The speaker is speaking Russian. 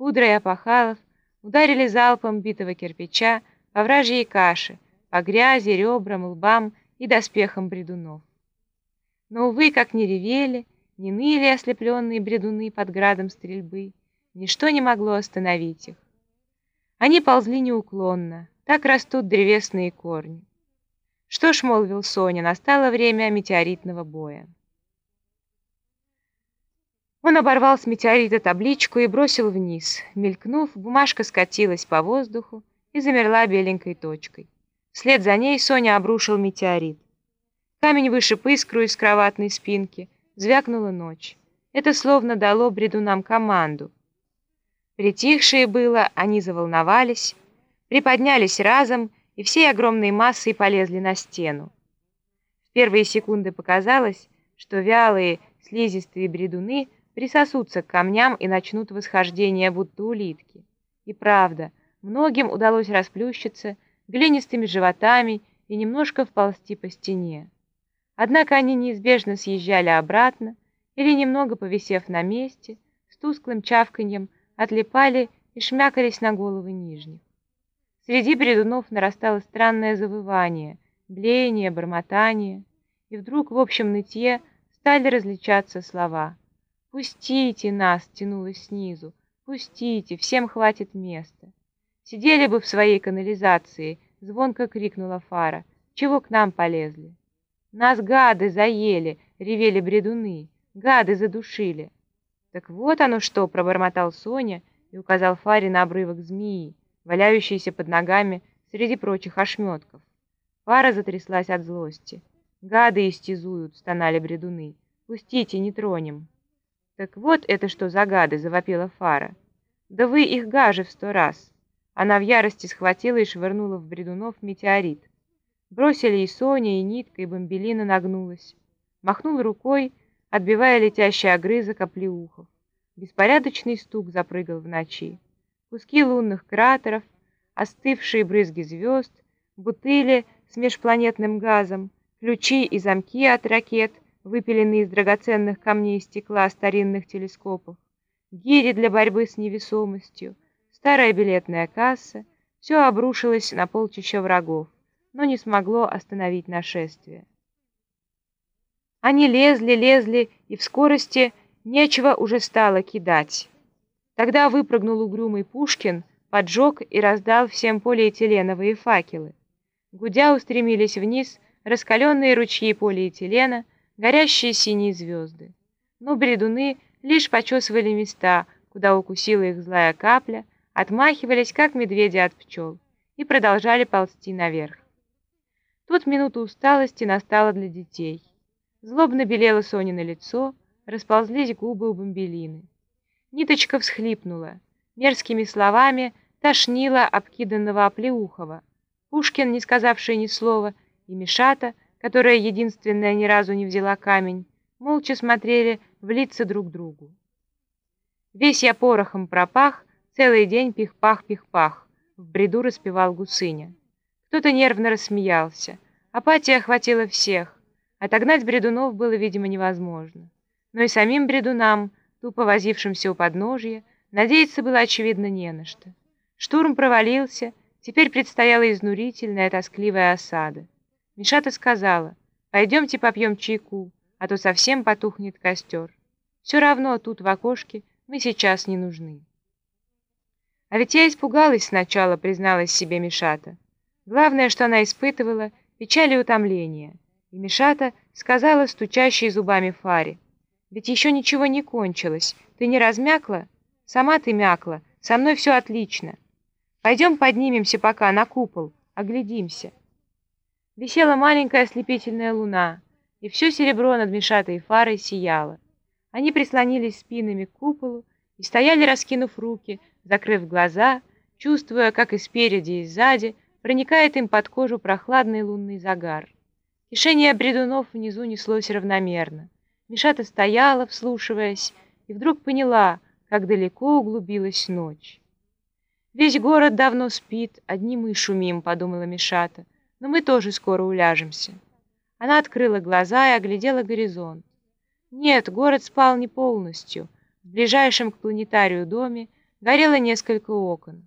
пудрой опахалов, ударили залпом битого кирпича по вражьей каше, по грязи, ребрам, лбам и доспехам бредунов. Но, увы, как не ревели, не ныли ослепленные бредуны под градом стрельбы, ничто не могло остановить их. Они ползли неуклонно, так растут древесные корни. Что ж, молвил Соня, настало время метеоритного боя. Он оборвал с метеорита табличку и бросил вниз. Мелькнув, бумажка скатилась по воздуху и замерла беленькой точкой. Вслед за ней Соня обрушил метеорит. Камень вышиб искру из кроватной спинки, звякнула ночь. Это словно дало бредунам команду. Притихшие было, они заволновались, приподнялись разом и всей огромной массой полезли на стену. В первые секунды показалось, что вялые слизистые бредуны — присосутся к камням и начнут восхождение, будто улитки. И правда, многим удалось расплющиться глинистыми животами и немножко вползти по стене. Однако они неизбежно съезжали обратно или, немного повисев на месте, с тусклым чавканьем отлипали и шмякались на головы нижних. Среди бредунов нарастало странное завывание, блеяние, бормотание, и вдруг в общем нытье стали различаться слова — «Пустите нас!» — тянулось снизу. «Пустите! Всем хватит места!» «Сидели бы в своей канализации!» — звонко крикнула Фара. «Чего к нам полезли?» «Нас гады заели!» — ревели бредуны. «Гады задушили!» «Так вот оно что!» — пробормотал Соня и указал Фаре на обрывок змеи, валяющийся под ногами среди прочих ошметков. Фара затряслась от злости. «Гады истязуют!» — стонали бредуны. «Пустите, не тронем!» «Так вот это что за гады!» — завопила Фара. «Да вы их гаже в сто раз!» Она в ярости схватила и швырнула в бредунов метеорит. Бросили и Соня, и Нитка, и Бомбелина нагнулась. Махнул рукой, отбивая летящий огрызок оплеухов. Беспорядочный стук запрыгал в ночи. Куски лунных кратеров, остывшие брызги звезд, бутыли с межпланетным газом, ключи и замки от ракет — выпиленные из драгоценных камней и стекла старинных телескопов, гири для борьбы с невесомостью, старая билетная касса — все обрушилось на полчища врагов, но не смогло остановить нашествие. Они лезли, лезли, и в скорости нечего уже стало кидать. Тогда выпрыгнул угрюмый Пушкин, поджег и раздал всем полиэтиленовые факелы. Гудя устремились вниз раскаленные ручьи полиэтилена, горящие синие звезды. Но бредуны лишь почесывали места, куда укусила их злая капля, отмахивались, как медведи от пчел, и продолжали ползти наверх. Тут минута усталости настала для детей. Злобно белело Сонино лицо, расползлись губы у бомбелины. Ниточка всхлипнула, мерзкими словами тошнила обкиданного Оплеухова. Пушкин, не сказавший ни слова, и Мишата — которая единственная ни разу не взяла камень, молча смотрели в лица друг другу. Весь я порохом пропах, целый день пих-пах-пих-пах, в бреду распевал гусыня. Кто-то нервно рассмеялся. Апатия охватила всех. Отогнать бредунов было, видимо, невозможно. Но и самим бредунам, тупо возившимся у подножья, надеяться было, очевидно, не на что. Штурм провалился, теперь предстояла изнурительная тоскливая осада. Мишата сказала, пойдемте попьем чайку, а то совсем потухнет костер. Все равно тут в окошке мы сейчас не нужны. А ведь я испугалась сначала, призналась себе Мишата. Главное, что она испытывала, печаль и утомление. И Мишата сказала стучащей зубами Фаре. Ведь еще ничего не кончилось. Ты не размякла? Сама ты мякла. Со мной все отлично. Пойдем поднимемся пока на купол, оглядимся. Висела маленькая ослепительная луна, и все серебро над мешатой фарой сияло. Они прислонились спинами к куполу и стояли, раскинув руки, закрыв глаза, чувствуя, как и спереди, и сзади проникает им под кожу прохладный лунный загар. Кишение бредунов внизу неслось равномерно. Мишата стояла, вслушиваясь, и вдруг поняла, как далеко углубилась ночь. «Весь город давно спит, одни мы шумим», — подумала Мишата но мы тоже скоро уляжемся. Она открыла глаза и оглядела горизонт. Нет, город спал не полностью. В ближайшем к планетарию доме горело несколько окон.